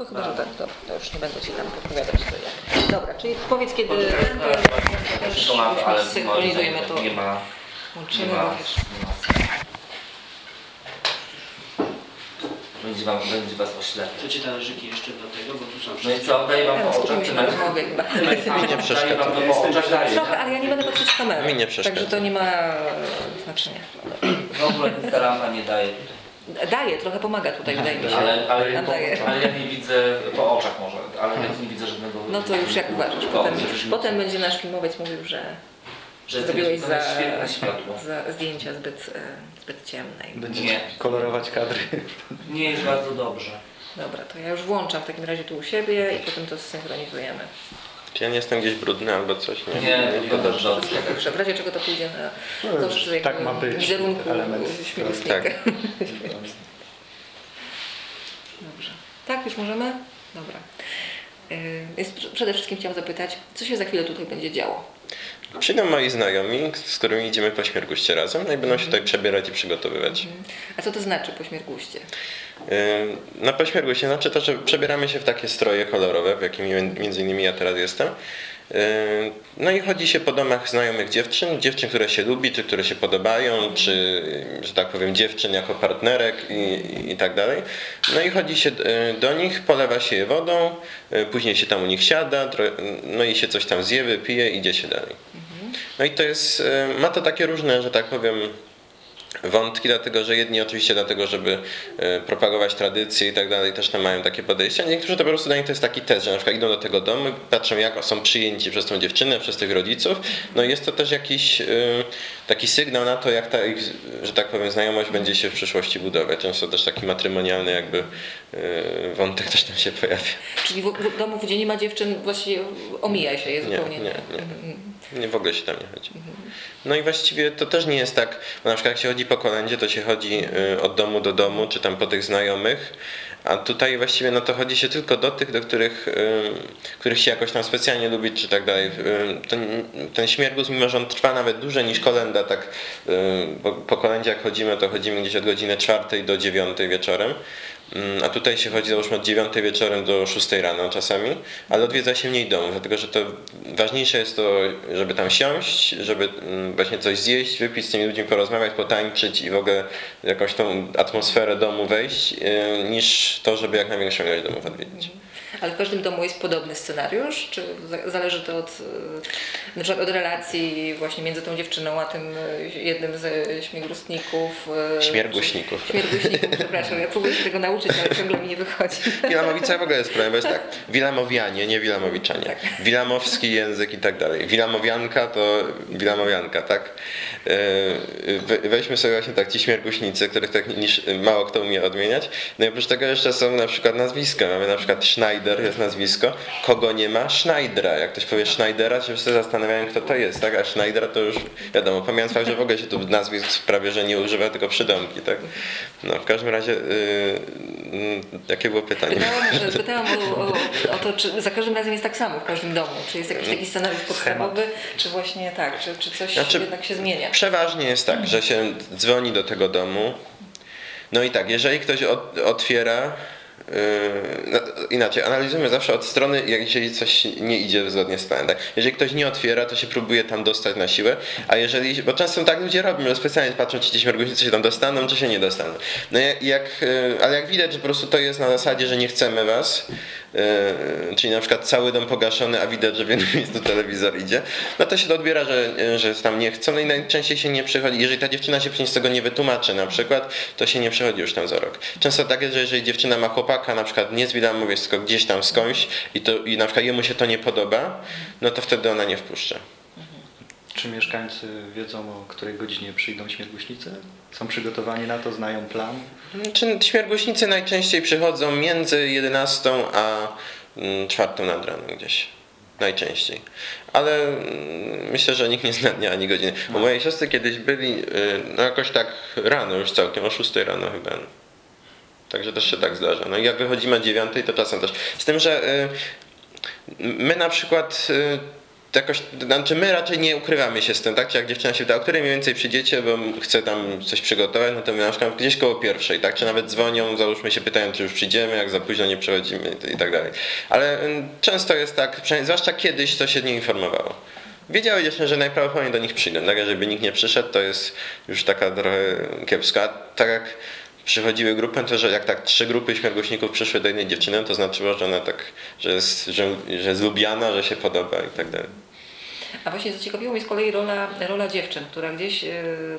to chyba, że tak, dobra, to już nie będę Ci tam podpowiadać. To jak. Dobra, czyli powiedz kiedy ten, to tak, tak. ja mam, ale synchronizujemy to, nie ma, nie łączymy, ma, nie. Będzie, wam, będzie was oślepić. Chcecie talerzyki jeszcze do tego, bo tu są No i co, daję wam po oczach, czy na rozmowie chyba. Mi nie przeszkadza. Daję wam to po oczach, daję. Trochę, ale ja nie będę patrzeć w kamerę. Mi nie przeszkadza. Także to nie ma znaczenia. W ogóle nic ta lampa nie daje. Daje, trochę pomaga tutaj, wydaje mi się. Ale, ale, Nam daje. ale ja nie widzę po oczach może, ale ja nie widzę żadnego... No to już jak uważasz. Potem, potem będzie nasz filmowiec mówił, że że zrobiłeś za, jest świetne światło. za zdjęcia zbyt, e, zbyt ciemne. Będzie Nie. kolorować kadry. Nie jest bardzo dobrze. Dobra, to ja już włączam w takim razie tu u siebie i potem to zsynchronizujemy. Czy ja nie jestem gdzieś brudny albo coś? Nie, Nie, to to dobrze. dobrze. Dobrze, w razie czego to pójdzie na No już tak ma być. wizerunku Element. śmigłownika. Tak. Dobrze. Tak, już możemy? Dobra. Y, Jest, przede wszystkim chciałam zapytać, co się za chwilę tutaj będzie działo? Przyjdą moi znajomi, z którymi idziemy po śmierguście razem, no i będą się tutaj przebierać i przygotowywać. A co to znaczy pośmierguście? Yy, Na pośmierguście znaczy to, że przebieramy się w takie stroje kolorowe, w jakimi między innymi ja teraz jestem. Yy, No i chodzi się po domach znajomych dziewczyn, dziewczyn, które się lubi, czy które się podobają, czy, że tak powiem, dziewczyn jako partnerek i, i tak dalej. No i chodzi się yy, do nich, polewa się je wodą, yy, później się tam u nich siada, no i się coś tam zje, wypije idzie się dalej. No i to jest, ma to takie różne, że tak powiem, wątki, dlatego że jedni oczywiście dlatego, żeby e, propagować tradycje i tak dalej, też tam mają takie podejścia. Niektórzy to po prostu dla nich to jest taki test, że na przykład idą do tego domu, i patrzą jak są przyjęci przez tą dziewczynę, przez tych rodziców. No i jest to też jakiś e, taki sygnał na to, jak ta ich, że tak powiem, znajomość będzie się w przyszłości budować. Często też taki matrymonialny jakby e, wątek też tam się pojawia. Czyli w, w domu, gdzie nie ma dziewczyn, właściwie omija się je Nie, zupełnie. nie, nie. Mhm. Nie, w ogóle się tam nie chodzi. No i właściwie to też nie jest tak, bo na przykład jak się chodzi po kolędzie, to się chodzi y, od domu do domu, czy tam po tych znajomych, a tutaj właściwie no to chodzi się tylko do tych, do których, y, których się jakoś tam specjalnie lubi, czy tak dalej. Y, Ten, ten śmiergus, mimo że on trwa nawet dłużej niż kolenda, tak, bo po kolędzie jak chodzimy, to chodzimy gdzieś od godziny czwartej do dziewiątej wieczorem. Mm, A tutaj się chodzi załóżmy od 9 wieczorem do 6 rano czasami, ale odwiedza się mniej domów, dlatego że to ważniejsze jest to, żeby tam siąść, żeby mm, właśnie coś zjeść, wypić z tymi ludźmi, porozmawiać, potańczyć i w ogóle jakąś tą atmosferę domu wejść, yy, niż to, żeby jak największą ilość domów odwiedzić. Ale w każdym domu jest podobny scenariusz, czy za- zależy to od, y, na przykład od relacji właśnie między tą dziewczyną a tym y, jednym ze śmiegrustników? y, Śmierguśników. Śmierguśników, przepraszam, ja próbuję się tego nauczyć, ale ciągle mi nie wychodzi. Wilamowica w ogóle jest problem, bo jest tak, Wilamowianie, nie Wilamowiczanie. Wilamowski język i tak dalej. Wilamowianka to Wilamowianka, tak? We- Weźmy sobie właśnie tak ci śmierguśnicy, których tak niż mało kto umie odmieniać. No i oprócz tego jeszcze są na przykład nazwiska. Mamy na przykład Schneider, jest nazwisko. Kogo nie ma? Schneidera. Jak ktoś powie Schneidera, to się wszyscy zastanawiają, kto to jest, tak? A Schneidera to już wiadomo, pomijając fakt, że w ogóle się tu nazwisk prawie, że nie używa, tylko przydomki, tak? No w każdym razie, yy, jakie było pytanie? Pytałam, pytałam o, o, o to, czy za każdym razem jest tak samo w każdym domu. Czy jest jakiś taki scenariusz podstawowy, czy właśnie tak, czy, czy coś Znaczy, jednak się zmienia? Przeważnie jest tak, że się dzwoni do tego domu. No i tak, jeżeli ktoś otwiera, no, inaczej, analizujemy zawsze od strony, jeżeli coś nie idzie zgodnie z planem. Tak? Jeżeli ktoś nie otwiera, to się próbuje tam dostać na siłę, a jeżeli, bo często tak ludzie robią, że specjalnie patrzą, czy ci śmierguśnicy się tam dostaną, czy się nie dostaną. No jak, yy, ale jak widać, że po prostu to jest na zasadzie, że nie chcemy was, yy, czyli na przykład cały dom pogaszony, a widać, że w jednym miejscu telewizor idzie, no to się to odbiera, że, że tam nie i najczęściej się nie przychodzi. Jeżeli ta dziewczyna się później z tego nie wytłumaczy na przykład, to się nie przychodzi już tam za rok. Często tak jest, że jeżeli dziewczyna ma chłopaka, na przykład nie z Wilamowiec, tylko gdzieś tam skądś i, to, i na przykład jemu się to nie podoba, no to wtedy ona nie wpuszcza. Czy mieszkańcy wiedzą o której godzinie przyjdą śmierguśnicy? Są przygotowani na to, znają plan? Czy śmierguśnicy najczęściej przychodzą między 11 a 4 nad ranem gdzieś. Najczęściej. Ale mm, myślę, że nikt nie zna dnia ani godziny. U mojej siostry kiedyś byli, y, no jakoś tak rano już całkiem, o 6 rano chyba. Także też się tak zdarza. No i jak wychodzimy o 9, to czasem też. Z tym, że y, my na przykład y, jakoś, znaczy my raczej nie ukrywamy się z tym, tak? Czy jak dziewczyna się pyta, o której mniej więcej przyjdziecie, bo chcę tam coś przygotować, no to my na przykład gdzieś koło pierwszej, tak? Czy nawet dzwonią, załóżmy się pytają, czy już przyjdziemy, jak za późno nie przychodzimy i tak dalej. Ale mm, często jest tak, zwłaszcza kiedyś to się nie informowało. Wiedziały dziewczyny, że najprawdopodobniej do nich przyjdą. Tak, żeby nikt nie przyszedł, to jest już taka trochę kiepska. Tak jak przychodziły grupy, to że jak tak trzy grupy śmiergłośników przyszły do jednej dziewczyny, to znaczyło, że ona tak, że jest, że, że jest lubiana, że się podoba i tak dalej. A właśnie zaciekawiło mnie z kolei rola, rola dziewczyn, która gdzieś, e,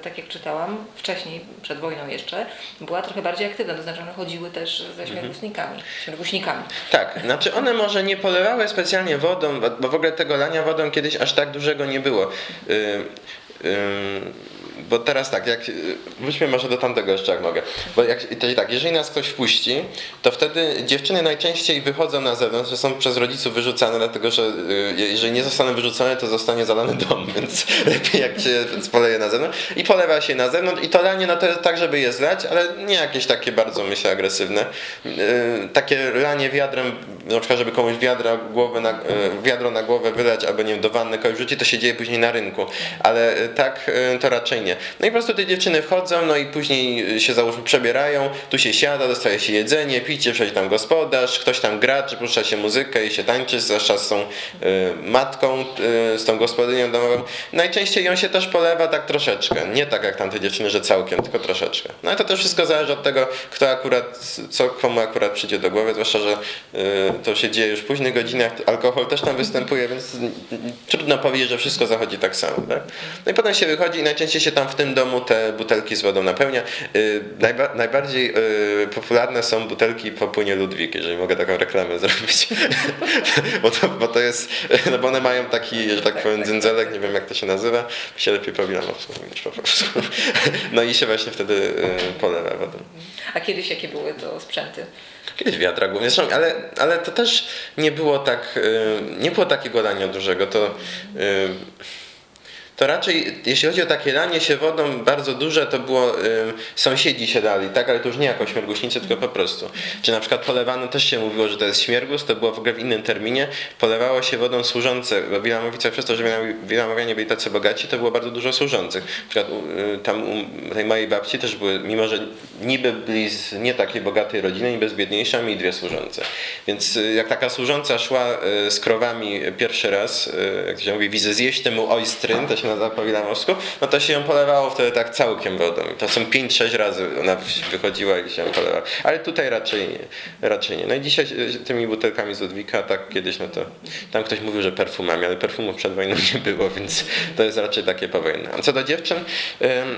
tak jak czytałam, wcześniej, przed wojną jeszcze, była trochę bardziej aktywna, to znaczy one chodziły też ze śmierguśnikami, śmierguśnikami. Tak, znaczy one może nie polewały specjalnie wodą, bo- w ogóle tego lania wodą kiedyś aż tak dużego nie było. Ym, ym, bo teraz tak, jak wróćmy może do tamtego jeszcze jak mogę. Bo jak, tak, jeżeli nas ktoś wpuści, to wtedy dziewczyny najczęściej wychodzą na zewnątrz, że są przez rodziców wyrzucane, dlatego że y, jeżeli nie zostaną wyrzucone, to zostanie zalany dom, więc lepiej jak się poleje na zewnątrz. I polewa się na zewnątrz i to lanie no to jest tak, żeby je zlać, ale nie jakieś takie bardzo myślę agresywne. Y, takie lanie wiadrem, na przykład żeby komuś wiadra głowę na, y, wiadro na głowę wylać, albo nie wiem, do wanny kogoś wrzuci, to się dzieje później na rynku. Ale tak to raczej nie. No i po prostu te dziewczyny wchodzą, no i później się załóżmy przebierają, tu się siada, dostaje się jedzenie, picie, przychodzi tam gospodarz, ktoś tam gra, czy puszcza się muzykę i się tańczy, zwłaszcza z tą y, matką, y, z tą gospodynią domową. Najczęściej ją się też polewa tak troszeczkę, nie tak jak tamte dziewczyny, że całkiem, tylko troszeczkę. No i to też wszystko zależy od tego, kto akurat, co komu akurat przyjdzie do głowy, zwłaszcza, że y, to się dzieje już w późnych godzinach, alkohol też tam występuje, więc trudno powiedzieć, że wszystko zachodzi tak samo. Tak? No i potem się wychodzi i najczęściej się tam w tym domu te butelki z wodą napełnia. Y, najba, najbardziej y, popularne są butelki po płynie Ludwik, jeżeli mogę taką reklamę zrobić. bo, to, bo to jest, no bo one mają taki, że tak powiem, dzędzelek, nie wiem jak to się nazywa, się lepiej po wilamowsku mówić po prostu. no i się właśnie wtedy y, polewa wodą. A kiedyś jakie były to sprzęty? Kiedyś wiatra głównie, zresztą, ale, ale to też nie było tak, nie było takiego lania dużego, to to raczej, jeśli chodzi o takie lanie się wodą bardzo duże, to było, y, sąsiedzi się dali, tak, ale to już nie jako śmierguśnicy, tylko po prostu. Czy na przykład polewano, też się mówiło, że to jest śmiergus, to było w ogóle w innym terminie, polewało się wodą służące, bo w Wilamowicach przez to, że Wilam- Wilamowianie byli tacy bogaci, to było bardzo dużo służących. Na przykład y, tam u tej mojej babci też były, mimo że niby byli z nie takiej bogatej rodziny, niby z biedniejszej, a mieli dwie służące. Więc y, jak taka służąca szła y, z krowami pierwszy raz, y, jak się mówi, widzę zjeść temu oystryn, to się nazywa po wilamowsku, no to się ją polewało wtedy tak całkiem wodą. To są 5-6 razy ona wychodziła i się ją polewała. Ale tutaj raczej nie. Raczej nie. No i dzisiaj tymi butelkami z Ludwika, tak kiedyś, no to tam ktoś mówił, że perfumami, ale perfumów przed wojną nie było, więc to jest raczej takie powojenne. A co do dziewczyn,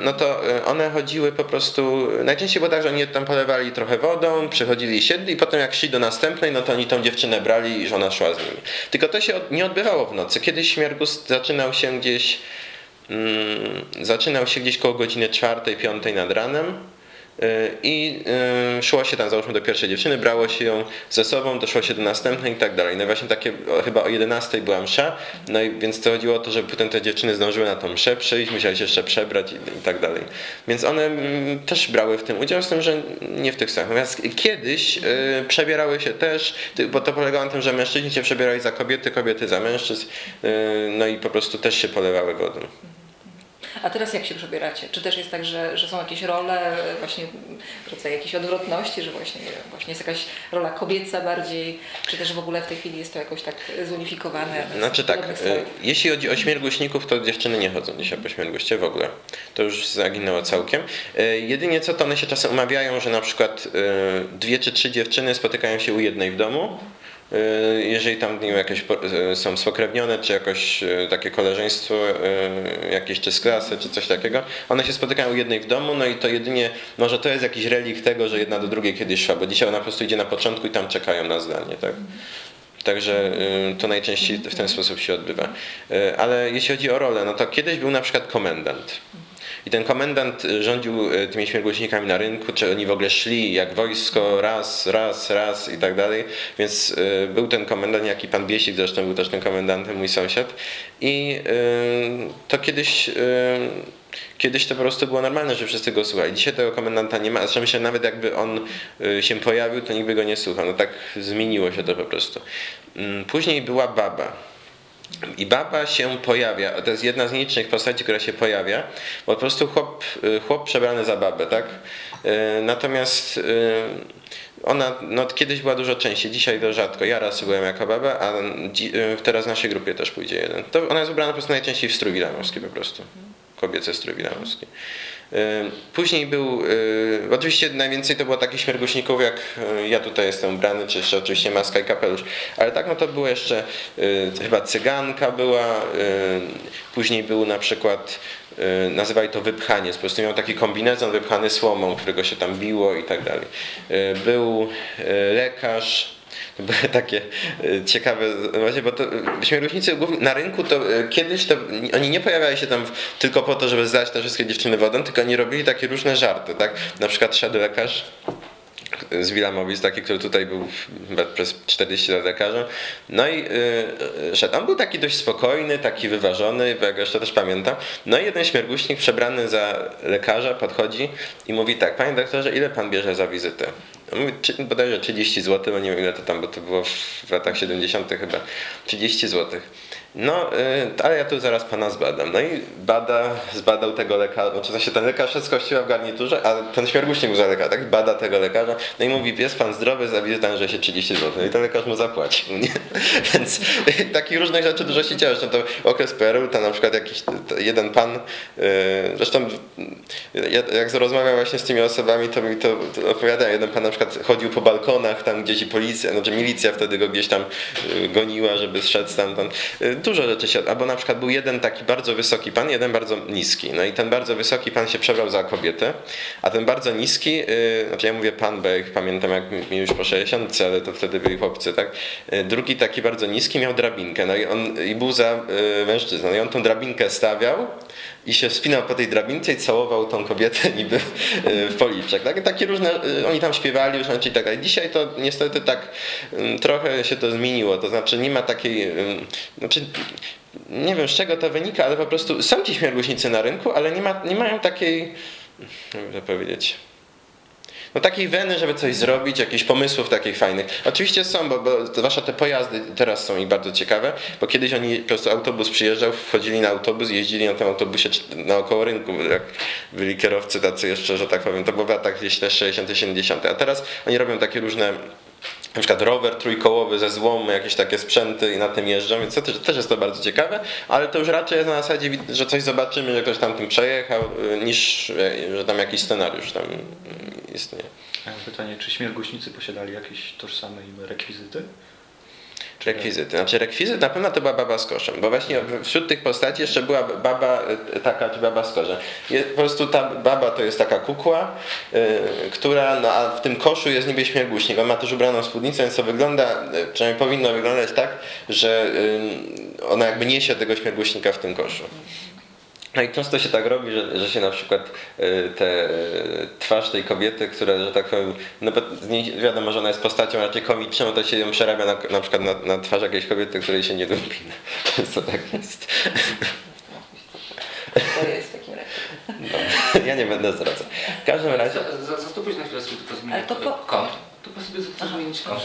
no to one chodziły po prostu, najczęściej było tak, że oni tam polewali trochę wodą, przychodzili i siedli i potem jak szli do następnej, no to oni tą dziewczynę brali i żona szła z nimi. Tylko to się nie odbywało w nocy. Kiedyś śmiergus zaczynał się gdzieś zaczynał się gdzieś koło godziny czwartej, piątej nad ranem i y, szło się tam załóżmy do pierwszej dziewczyny, brało się ją ze sobą, doszło się do następnej i tak dalej. No i właśnie takie, chyba o 11 była msza, no i więc to chodziło o to, żeby potem te dziewczyny zdążyły na tą mszę przyjść, musiały się jeszcze przebrać i, i tak dalej. Więc one mm, też brały w tym udział, z tym, że nie w tych samych. Natomiast kiedyś y, przebierały się też, bo to polegało na tym, że mężczyźni się przebierali za kobiety, kobiety za mężczyzn, y, no i po prostu też się polewały wodą. A teraz jak się przebieracie? Czy też jest tak, że, że są jakieś role, właśnie rodzaj jakiejś odwrotności, że właśnie, właśnie jest jakaś rola kobieca bardziej, czy też w ogóle w tej chwili jest to jakoś tak zunifikowane? Znaczy tak, strojów? jeśli chodzi o śmierguśników, to dziewczyny nie chodzą dzisiaj po śmierguście w ogóle. To już zaginęło całkiem. Y, Jedynie co, to one się czasem umawiają, że na przykład y, dwie czy trzy dziewczyny spotykają się u jednej w domu. Y, Jeżeli tam nie wiem, jakieś y, są spokrewnione, czy jakoś y, takie koleżeństwo, jakieś czy z klasy, czy coś takiego, one się spotykają jednej w domu, no i to jedynie, może to jest jakiś relik tego, że jedna do drugiej kiedyś szła, bo dzisiaj ona po prostu idzie na początku i tam czekają na zdanie, tak? Także to najczęściej w ten sposób się odbywa. Ale jeśli chodzi o rolę, no to kiedyś był na przykład komendant. I ten komendant y, rządził y, tymi śmierguśnikami na rynku, czy oni w ogóle szli jak wojsko, raz, raz, raz i tak dalej. Więc y, był ten komendant, jak i pan Biesik zresztą był też tym komendantem, mój sąsiad. I to kiedyś... Kiedyś to po prostu było normalne, że wszyscy go słuchali. Dzisiaj tego komendanta nie ma. Zresztą myślę, nawet jakby on się pojawił, to nikt by go nie słuchał. No tak zmieniło się to po prostu. Mm, Później była baba. I baba się pojawia, to jest jedna z nielicznych postaci, która się pojawia, bo po prostu chłop, y, chłop przebrany za babę, tak? Y, Natomiast y, ona no, kiedyś była dużo częściej, dzisiaj to rzadko. Ja raz byłem jako baba, a teraz w naszej grupie też pójdzie jeden. To ona jest ubrana po prostu najczęściej w strój po prostu. Kobiece strój wilamowski. Y, Później był, y, oczywiście najwięcej to było takich śmierguśników jak y, ja tutaj jestem ubrany, czy jeszcze oczywiście maska i kapelusz, ale tak no to było jeszcze chyba cyganka była, później był na przykład nazywali to wypchanie, po prostu miał taki kombinezon wypchany słomą, którego się tam biło i tak dalej. Był lekarz, to były takie y, ciekawe, właśnie, bo to y, śmierguśnicy głównie na rynku to y, kiedyś to oni nie pojawiali się tam tylko po to, żeby zdać te wszystkie dziewczyny wodą, tylko oni robili takie różne żarty, tak? Na przykład szedł lekarz z Wilamowic, taki, który tutaj był przez 40 lat lekarzem. No i yy, szedł. On był taki dość spokojny, taki wyważony, bo ja go jeszcze też pamiętam. No i jeden śmierguśnik przebrany za lekarza podchodzi i mówi tak, panie doktorze, ile pan bierze za wizytę? Bodajże 30 zł, no nie wiem ile to tam, bo to było w latach 70 chyba. 30 zł. No, y, ale ja tu zaraz pana zbadam. No i bada, zbadał tego lekarza, znaczy to się ten lekarz z kościoła w garniturze, a ten śmierguśnik był za lekarza, tak? Bada tego lekarza, no i mówi, jest pan zdrowy, za że się 30 zł. No i ten lekarz mu zapłacił, nie? Więc takich różnych rzeczy dużo się działo. Zresztą to okres PRL, tam na przykład jakiś jeden pan, y, zresztą y, ja, jak rozmawiam właśnie z tymi osobami, to mi to, to opowiada, jeden pan na przykład chodził po balkonach, tam gdzie ci policja, znaczy milicja wtedy go gdzieś tam y, goniła, żeby zszedł stamtąd. Y, Dużo rzeczy się, albo na przykład był jeden taki bardzo wysoki pan, jeden bardzo niski. No i ten bardzo wysoki pan się przebrał za kobietę, a ten bardzo niski, y, znaczy ja mówię pan, bo jak pamiętam jak mi już po 60, ale to wtedy byli chłopcy, tak? Drugi taki bardzo niski miał drabinkę, no i on i był za mężczyzną. No i on tą drabinkę stawiał i się wspinał po tej drabince i całował tą kobietę niby y, w policzek. Tak? Takie różne, y, oni tam śpiewali już i tak dalej. Dzisiaj to niestety tak ym, trochę się to zmieniło, to znaczy nie ma takiej, ym, znaczy nie wiem z czego to wynika, ale po prostu są ci śmierguśnicy na rynku, ale nie, ma, nie mają takiej, jakby to powiedzieć, no takiej weny, żeby coś zrobić, jakichś pomysłów takich fajnych. Oczywiście są, bo, bo zwłaszcza te pojazdy teraz są ich bardzo ciekawe, bo kiedyś oni po prostu autobus przyjeżdżał, wchodzili na autobus, jeździli na tym autobusie naokoło rynku, jak byli kierowcy tacy jeszcze, że tak powiem, to było w latach gdzieś też 60 70 a teraz oni robią takie różne na przykład rower trójkołowy ze złomu, jakieś takie sprzęty i na tym jeżdżą, więc to też, też jest to bardzo ciekawe, ale to już raczej jest na zasadzie, że coś zobaczymy, że ktoś tam tym przejechał, y, niż e, że tam jakiś scenariusz tam y, istnieje. Pytanie, czy śmierguśnicy posiadali jakieś tożsame im rekwizyty? Rekwizyty. Znaczy rekwizyt na pewno to była baba z koszem, bo właśnie wśród tych postaci jeszcze była baba y, taka, czy baba z koszem. Je- Po prostu ta baba to jest taka kukła, y, która, no a w tym koszu jest niby śmierguśnik. On ma też ubraną spódnicę, więc to wygląda, y, przynajmniej powinno wyglądać tak, że ona jakby niesie tego śmierguśnika w tym koszu. No i często się tak robi, że, że się na przykład y, te, y, twarz tej kobiety, która, że tak powiem, no bo z niej wiadomo, że ona jest postacią raczej komiczną, to się ją przerabia na, na przykład na, na twarz jakiejś kobiety, której się nie lubi. Często tak jest. To jest w takim razie. No, ja nie będę zwracał. W każdym razie... Za- za- Zastąpić na chwilę sobie tylko zmienić Ale to po- kąt. To po sobie zmienić kąt.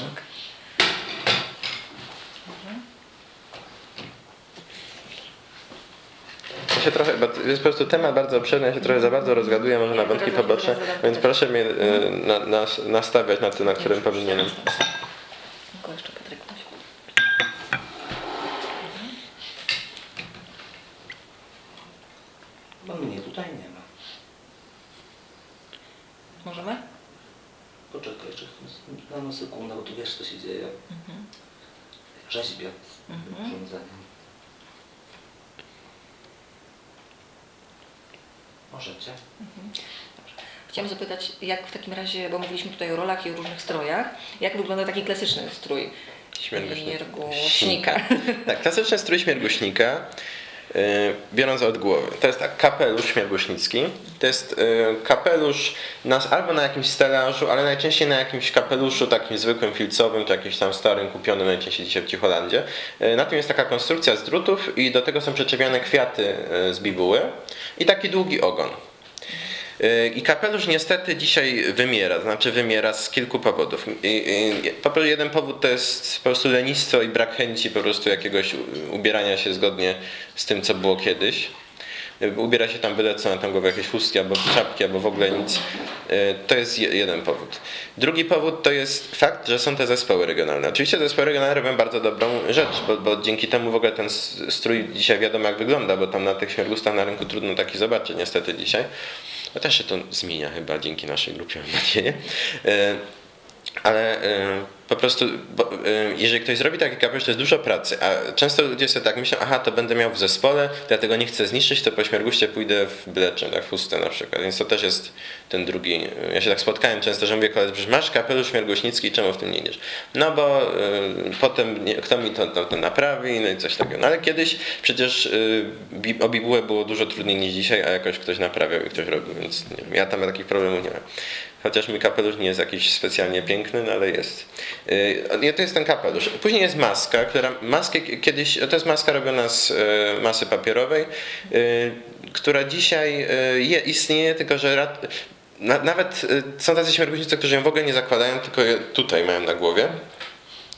Się trochę, bo to jest po prostu temat bardzo obszerny, ja się trochę za bardzo rozgaduję, może na wątki poboczne, więc proszę mnie y, na, na, nastawiać na tym, na którym powinienem. No mnie tutaj nie ma. Możemy? Poczekaj jeszcze na no sekundę, bo tu wiesz co się dzieje. Mhm. Rzeźbie Mhm. urządzeniem. Możecie. Chciałam zapytać, jak w takim razie, bo mówiliśmy tutaj o rolach i o różnych strojach, jak wygląda taki klasyczny strój Śmierguśnika. Tak, klasyczny strój śmierguśnika, yy, biorąc od głowy. To jest tak, kapelusz śmierguśnicki. To jest yy, kapelusz albo na jakimś stelażu, ale najczęściej na jakimś kapeluszu takim zwykłym filcowym, czy jakimś tam starym, kupionym najczęściej dzisiaj w Cicholandzie. Yy, na tym jest taka konstrukcja z drutów i do tego są przyczepione kwiaty z bibuły i taki długi ogon. I kapelusz niestety dzisiaj wymiera, znaczy wymiera z kilku powodów. Po jeden powód to jest po prostu lenistwo i brak chęci po prostu jakiegoś ubierania się zgodnie z tym, co było kiedyś. Ubiera się tam byle co, na tam głowę jakieś chustki albo czapki, albo w ogóle nic. Y, To jest je- jeden powód. Drugi powód to jest fakt, że są te zespoły regionalne. Oczywiście zespoły regionalne robią bardzo dobrą rzecz, bo, bo dzięki temu w ogóle ten strój dzisiaj wiadomo jak wygląda, bo tam na tych śmiergustach na rynku trudno taki zobaczyć niestety dzisiaj. Też się to zmienia chyba dzięki naszej grupie, mam nadzieję. E, Ale e, po prostu, bo, e, jeżeli ktoś zrobi taki kapelusz, to jest dużo pracy, a często ludzie sobie tak myślą, aha, to będę miał w zespole, dlatego nie chcę zniszczyć, to po śmierguście pójdę w byle czym, tak, w chustę na przykład, więc to też jest ten drugi, ja się tak spotkałem często, że mówię koledzy, masz kapelusz śmierguśnicki, czemu w tym nie idziesz? No bo e, potem nie, kto mi to, to, to naprawi, no i coś takiego. No ale kiedyś przecież y, o bibułę było dużo trudniej niż dzisiaj, a jakoś ktoś naprawiał i ktoś robił, więc nie ja tam takich problemów nie mam. Chociaż mój kapelusz nie jest jakiś specjalnie piękny, no ale jest. Yy, to jest ten kapelusz. Później jest maska, która maskę kiedyś, to jest maska robiona z e, masy papierowej, yy, która dzisiaj je, istnieje, tylko że na, nawet e, są tacy śmierguśnicy, którzy ją w ogóle nie zakładają, tylko je tutaj mają na głowie.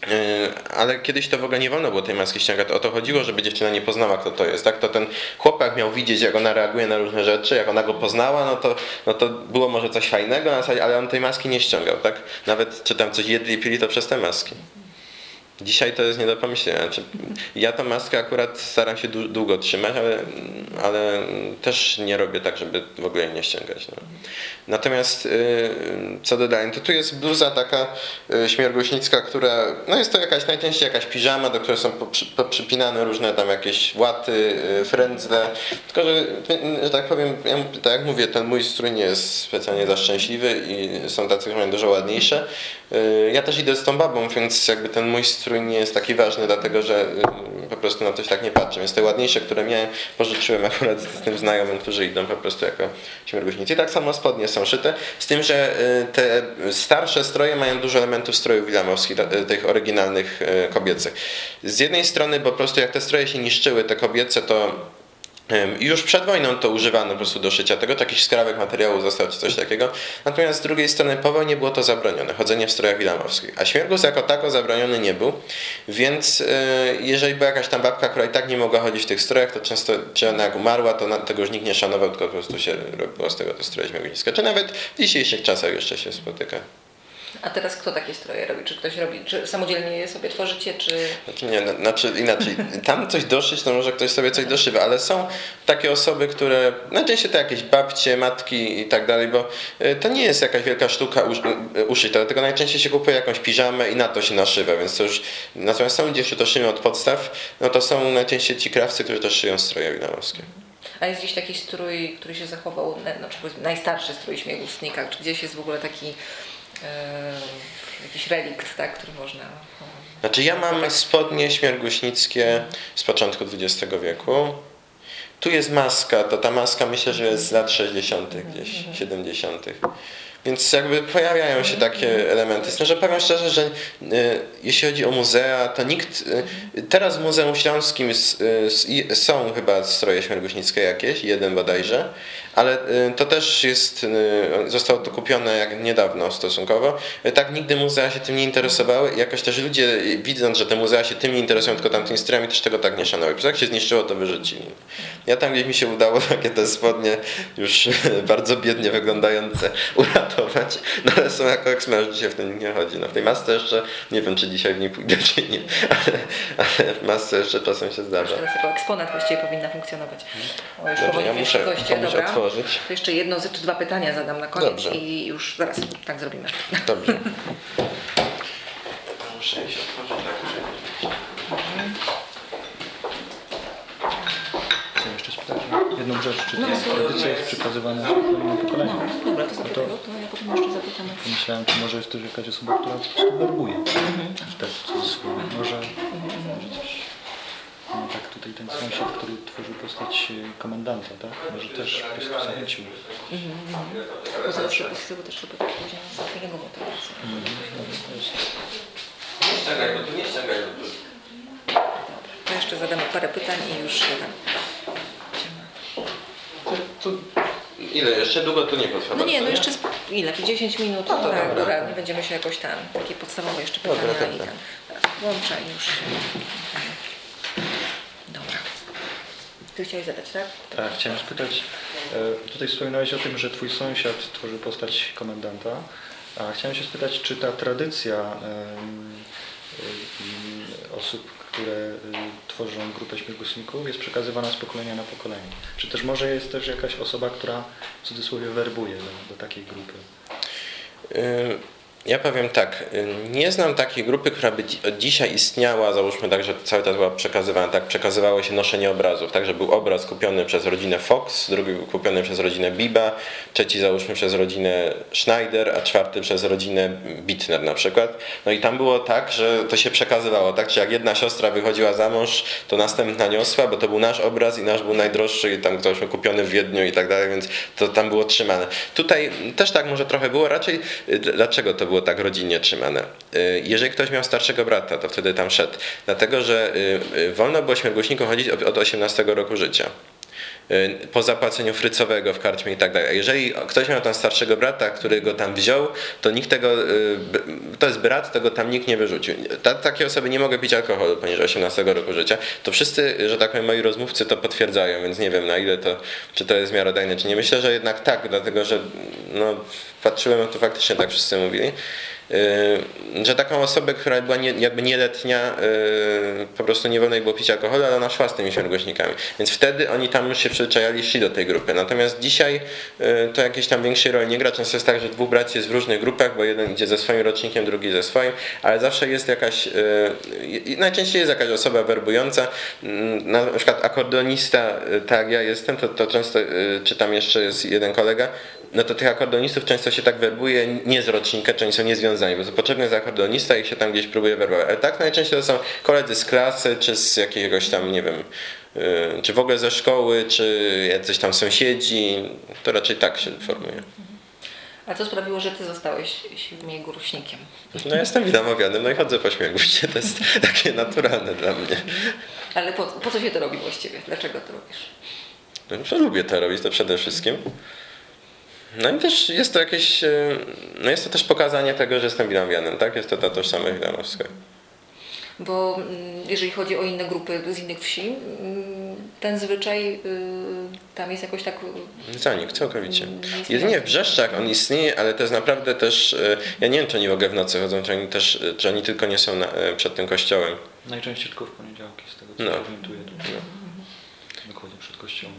Yy, Ale kiedyś to w ogóle nie wolno było tej maski ściągać. O to chodziło, żeby dziewczyna nie poznała, kto to jest. Tak? To ten chłopak miał widzieć, jak ona reaguje na różne rzeczy, jak ona go poznała, no to, no to było może coś fajnego, ale on tej maski nie ściągał. Tak? Nawet czy tam coś jedli i pili, to przez te maski. Dzisiaj to jest nie do pomyślenia. Znaczy, ja tą maskę akurat staram się dłu- długo trzymać, ale, ale też nie robię tak, żeby w ogóle jej nie ściągać. No. Natomiast y, co dodaję, to tu jest bluza taka y, śmierguśnicka, która, no jest to jakaś najczęściej jakaś piżama, do której są poprzy, poprzypinane różne tam jakieś łaty, y, frędzle. Tylko, że, że tak powiem, ja, tak jak mówię, ten mój strój nie jest specjalnie za szczęśliwy i są tacy, którzy mają dużo ładniejsze. Ja też idę z tą babą, więc jakby ten mój strój nie jest taki ważny, dlatego że y, po prostu na coś tak nie patrzę. Więc te ładniejsze, które miałem, pożyczyłem akurat z tym znajomym, którzy idą po prostu jako śmierguśnicy. I tak samo spodnie są szyte, z tym, że y, te starsze stroje mają dużo elementów strojów wilamowskich, ta- tych oryginalnych y, kobiecych. Z jednej strony po prostu jak te stroje się niszczyły, te kobiece, to Już przed wojną to używano po prostu do szycia tego, jakiś skrawek materiału został czy coś takiego. Natomiast z drugiej strony po wojnie było to zabronione, chodzenie w strojach wilamowskich. A śmiergus jako tako zabroniony nie był, więc e, jeżeli była jakaś tam babka, która i tak nie mogła chodzić w tych strojach, to często, czy ona jak umarła, to tego już nikt nie szanował, tylko po prostu się robiło z tego te stroje śmierguśnickie. Czy nawet w dzisiejszych czasach jeszcze się spotyka. A teraz kto takie stroje robi? Czy ktoś robi, czy samodzielnie je sobie tworzycie, czy... Znaczy nie, no, znaczy inaczej. Tam coś doszyć, to może ktoś sobie coś doszywa, ale są takie osoby, które, najczęściej to jakieś babcie, matki i tak dalej, bo y, to nie jest jakaś wielka sztuka usz- uszyć, dlatego najczęściej się kupuje jakąś piżamę i na to się naszywa, więc to już, natomiast są gdzieś, to szyją od podstaw, no to są najczęściej ci krawcy, którzy też szyją stroje wilamowskie. A jest gdzieś taki strój, który się zachował, no, czy najstarszy strój śmiergustnika, czy gdzieś jest w ogóle taki e, jakiś relikt, tak, który można... Znaczy ja mam spodnie śmierguśnickie z początku XX wieku. Tu jest maska, to ta maska myślę, że jest z lat 60. gdzieś, 70. Więc jakby pojawiają się takie elementy. Z tym, że powiem szczerze, że y, jeśli chodzi o muzea, to nikt. Y, teraz w Muzeum Śląskim i- są chyba stroje śmierguśnickie jakieś, jeden bodajże, ale y, to też jest, y, zostało to kupione jak niedawno stosunkowo. Y, Tak nigdy muzea się tym nie interesowały i jakoś też ludzie widząc, że te muzea się tym nie interesują, tylko tamtymi strojami, też tego tak nie prostu jak się zniszczyło, to wyrzucili. Ja tam gdzieś mi się udało takie te spodnie już bardzo biednie wyglądające uratować, no ale są jako eksmerzy, dzisiaj w tym nie chodzi. No w tej masce jeszcze, nie wiem czy dzisiaj w niej pójdę czy nie, ale, ale w masce jeszcze czasem się zdarza. Teraz jako eksponat właściwie powinna funkcjonować. O, już Dobrze, ja muszę goście, dobra. otworzyć. To jeszcze jedno czy dwa pytania zadam na koniec Dobrze. i już zaraz tak zrobimy. Dobrze. Muszę iść otworzyć tak, Chcę jeszcze spytać o jedną rzecz, czy No, tradycja jest przekazywana kolejnemu pokoleniu? No, dobra, to zapytaj, to, to ja potem jeszcze zapytam. Myślałem, czy może jest też jakaś osoba, która po prostu werbuje. Czy tak cudzysłowie. Może. Tak tutaj ten sąsiad, który tworzył postać e, komendanta, tak? Może też po prostu zachęcił. Bo zaraz się bo też żeby później na zapinnego motywację. Nie ściągaj, bo tu nie ściągaj. bo tu- To jeszcze zadamy parę pytań i już zadam. Tu ile? Jeszcze długo to nie potrwa. No nie, no jeszcze sp- ile? 10 minut, No to góra, dobra. Nie będziemy się jakoś tam, takie podstawowe jeszcze Dobra, pytania i dobra. tam. Teraz włączę i już. Ty chciałeś zadać, tak? Tak, chciałem spytać, e, tutaj wspominałeś o tym, że twój sąsiad tworzy postać komendanta, a chciałem się spytać, czy ta tradycja em, osób, które y, tworzą grupę śmigłowników jest przekazywana z pokolenia na pokolenie? Czy też może jest też jakaś osoba, która w cudzysłowie werbuje do, do takiej grupy? Y, Ja powiem tak, nie znam takiej grupy, która by dzisiaj istniała, załóżmy tak, że cały czas była przekazywana, tak przekazywało się noszenie obrazów, tak, że był obraz kupiony przez rodzinę Fox, drugi kupiony przez rodzinę Biba, trzeci załóżmy przez rodzinę Schneider, a czwarty przez rodzinę Bittner na przykład. No i tam było tak, że to się przekazywało, tak, czy jak jedna siostra wychodziła za mąż, to następna niosła, bo to był nasz obraz i nasz był najdroższy i tam ktoś kupiony w Wiedniu i tak dalej, więc to tam było trzymane. Tutaj też tak może trochę było, raczej y, dlaczego to było tak rodzinnie trzymane? Y, Jeżeli ktoś miał starszego brata, to wtedy tam szedł. Dlatego, że y, y, wolno było śmierguśnikom chodzić od od 18 roku życia. Y, Po zapłaceniu frycowego w karczmie i tak dalej. Jeżeli ktoś miał tam starszego brata, który go tam wziął, to nikt tego, y, to jest brat, to go tam nikt nie wyrzucił. Ta, takie osoby nie mogą pić alkoholu poniżej 18 roku życia. To wszyscy, że tak powiem, moi rozmówcy to potwierdzają, więc nie wiem na ile to, czy to jest miarodajne, czy nie. Myślę, że jednak tak, dlatego że no, patrzyłem, to faktycznie tak wszyscy mówili. Yy, że taką osobę, która była nie, jakby nieletnia, yy, po prostu nie wolno jej było pić alkoholu, ale ona szła z tymi śmiergłośnikami. Więc wtedy oni tam już się przyzwyczajali, szli do tej grupy. Natomiast dzisiaj yy, to jakiejś tam większej roli nie gra. Często jest tak, że dwóch braci jest w różnych grupach, bo jeden idzie ze swoim rocznikiem, drugi ze swoim, ale zawsze jest jakaś, najczęściej jest jakaś osoba werbująca. Yy, Na przykład akordeonista, tak jak ja jestem, to, to często, czy tam jeszcze jest jeden kolega, no to tych akordeonistów często się tak werbuje nie z rocznika, czy oni są niezwiązani, bo to potrzebny jest akordeonista i się tam gdzieś próbuje werbować. Ale tak najczęściej to są koledzy z klasy, czy z jakiegoś tam, nie wiem, yy, czy w ogóle ze szkoły, czy jacyś tam sąsiedzi. To raczej tak się formuje. A co sprawiło, że ty zostałeś śmigurśnikiem? No jestem widamowianym, no i chodzę po śmiechu. To jest takie naturalne dla mnie. Ale po, po co się to robi właściwie? Dlaczego to robisz? No, lubię to robić, to przede wszystkim. No i też jest to jakieś, yy, no jest to też pokazanie tego, że jestem widamowianym, tak? Jest to ta tożsamość widamowska. Bo mm, jeżeli chodzi o inne grupy z innych wsi, mm, ten zwyczaj y, tam jest jakoś tak. Zanik, całkowicie. Mm, Jedynie w niemożliwe. Brzeszczach on istnieje, ale to jest naprawdę też, e, ja nie wiem czy oni w ogóle w nocy chodzą, czy oni też, e, czy oni tylko nie są na, e, przed tym kościołem. Najczęściej tylko w poniedziałki, z tego co No. no. orientuję. Dokładnie przed kościołem.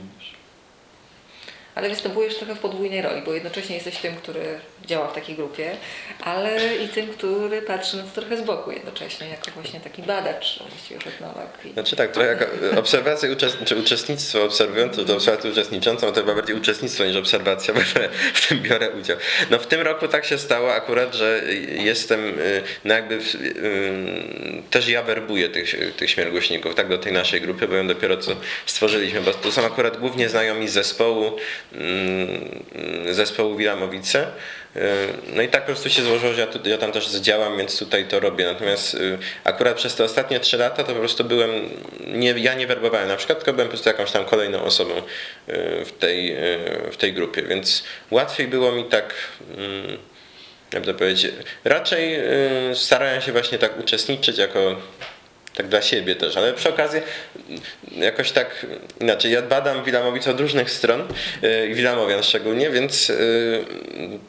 Ale występujesz trochę w podwójnej roli, bo jednocześnie jesteś tym, który działa w takiej grupie, ale i tym, który patrzy na to trochę z boku jednocześnie, jako właśnie taki badacz, właściwie etnolog. I... Znaczy tak, trochę jak e, obserwacja czy uczestnictwo obserwujące, to obserwację uczestniczącą, to chyba bardziej uczestnictwo niż obserwacja, bo w tym biorę udział. No w tym roku tak się stało akurat, że jestem, e, no jakby w, e, też ja werbuję tych, tych śmiergłośników, tak do tej naszej grupy, bo ją dopiero co stworzyliśmy, bo to są akurat głównie znajomi z zespołu, zespołu Wilamowice. Yy, No i tak po prostu się złożyło, że ja, tu, ja tam też działam, więc tutaj to robię. Natomiast yy, akurat przez te ostatnie trzy lata to po prostu byłem, nie, ja nie werbowałem na przykład, tylko byłem po prostu jakąś tam kolejną osobą yy, w tej, w tej grupie, więc łatwiej było mi tak, mm, jakby to powiedzieć, raczej starałem się właśnie tak uczestniczyć jako tak dla siebie też, ale przy okazji jakoś tak inaczej. Ja badam Wilamowicę od różnych stron yy, i Wilamowian szczególnie, więc yy,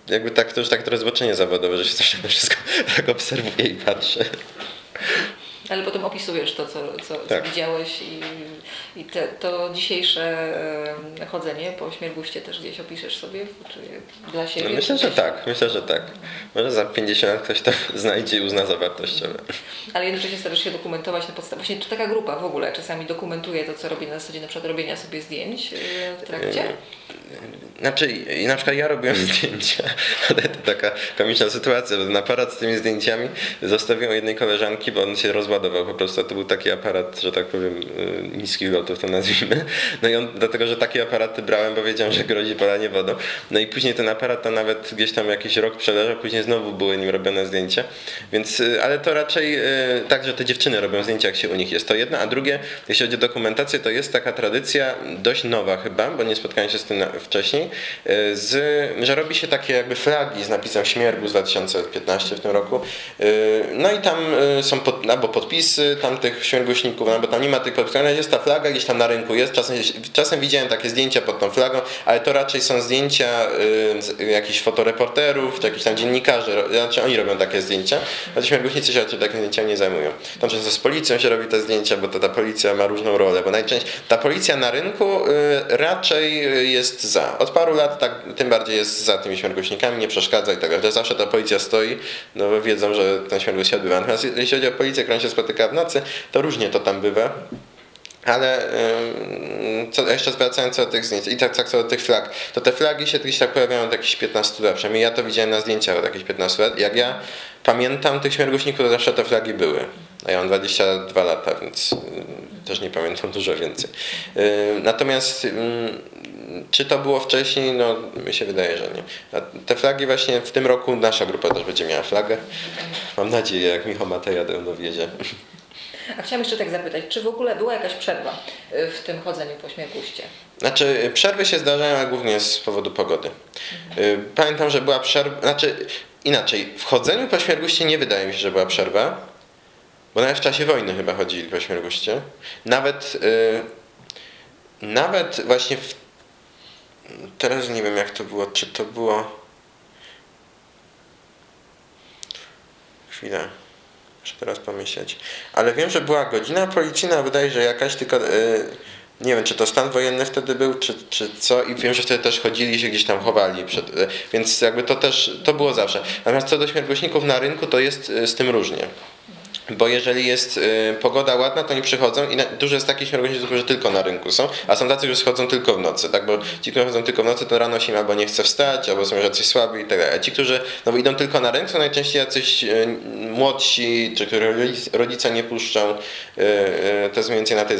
jakby tak to już tak trochę zboczenie zawodowe, że się też na wszystko tak obserwuję i patrzę. Ale potem opisujesz to, co, co, co Tak. widziałeś i, i te, to dzisiejsze chodzenie po śmierguście też gdzieś opiszesz sobie, czy dla siebie? No myślę, że tak, myślę, że tak. Może za 50 lat ktoś to znajdzie i uzna za wartościowe. Ale jednocześnie starasz się dokumentować na podstawie, właśnie czy taka grupa w ogóle czasami dokumentuje to, co robi na zasadzie na przykład robienia sobie zdjęć e, w trakcie? Znaczy, i na przykład ja robiłem zdjęcia, ale to taka komiczna sytuacja, bo ten aparat z tymi zdjęciami zostawiłem jednej koleżanki, bo on się rozładował ładował po prostu, to był taki aparat, że tak powiem, y, niskich lotów to nazwijmy. No i on, dlatego, że takie aparaty brałem, bo wiedziałem, że grozi polanie wodą. No i później ten aparat to nawet gdzieś tam jakiś rok przeleżał, później znowu były nim robione zdjęcia. Więc, y, ale to raczej y, tak, że te dziewczyny robią zdjęcia, jak się u nich jest. To jedno, a drugie, jeśli chodzi o dokumentację, to jest taka tradycja dość nowa chyba, bo nie spotkałem się z tym wcześniej, y, z, że robi się takie jakby flagi z napisem Śmiergu z 2015 w tym roku. No i tam są pod, albo podpisy tamtych śmierguśników, albo tam nie ma tych podpisów, ale jest ta flaga, gdzieś tam na rynku jest. Czasem, czasem widziałem takie zdjęcia pod tą flagą, ale to raczej są zdjęcia y, jakichś fotoreporterów, czy jakichś tam dziennikarzy, znaczy oni robią takie zdjęcia, a ci śmierguśnicy się raczej takimi zdjęciami nie zajmują. Tam często z policją się robi te zdjęcia, bo to ta policja ma różną rolę, bo najczęściej ta policja na rynku y, raczej y, jest za. Od paru lat tak, tym bardziej jest za tymi śmierguśnikami, nie przeszkadza i tak dalej. Zawsze ta policja stoi, no bo wiedzą, że ten śmiergus się odbywa. Natomiast jeśli chodzi o policję, która się spotyka w nocy, to różnie to tam bywa. Ale co, jeszcze zwracając do tych zdjęć i tak, tak co do tych flag, to te flagi się gdzieś tak pojawiają od jakichś 15 lat. Przynajmniej ja to widziałem na zdjęciach od jakichś 15 lat. Jak ja pamiętam tych śmierguśników, to zawsze te flagi były. A ja mam 22 lata, więc też nie pamiętam dużo więcej. Natomiast czy to było wcześniej? No, mi się wydaje, że nie. A te flagi właśnie w tym roku nasza grupa też będzie miała flagę. Mam nadzieję, jak Michał Mateja do dowiezie. A chciałam jeszcze tak zapytać, czy w ogóle była jakaś przerwa y, w tym chodzeniu po Śmierguście? Znaczy, y, przerwy się zdarzają, głównie z powodu pogody. Y, Pamiętam, że była przerwa, znaczy inaczej, w chodzeniu po Śmierguście nie wydaje mi się, że była przerwa, bo nawet w czasie wojny chyba chodzili po Śmierguście. Nawet, y, nawet właśnie w, teraz nie wiem jak to było, czy to było, chwilę, muszę teraz pomyśleć, ale wiem, że była godzina policyjna, wydaje że jakaś tylko... Y, nie wiem, czy to stan wojenny wtedy był, czy, czy co i wiem, że wtedy też chodzili się gdzieś tam chowali, przed, e, więc jakby to też, to było zawsze. Natomiast co do śmierguśników na rynku, to jest e, z tym różnie. Bo jeżeli jest e, pogoda ładna, to nie przychodzą i na, dużo jest takich śmierguśników, którzy tylko na rynku są, a są tacy, którzy chodzą tylko w nocy, tak? Bo ci, którzy chodzą tylko w nocy, to rano się im albo nie chce wstać, albo są jacyś słabi i tak dalej. A ci, którzy no, idą tylko na rynku, to najczęściej jacyś e, młodsi, czy których rodzice nie puszczą, e, e, to jest mniej więcej na tej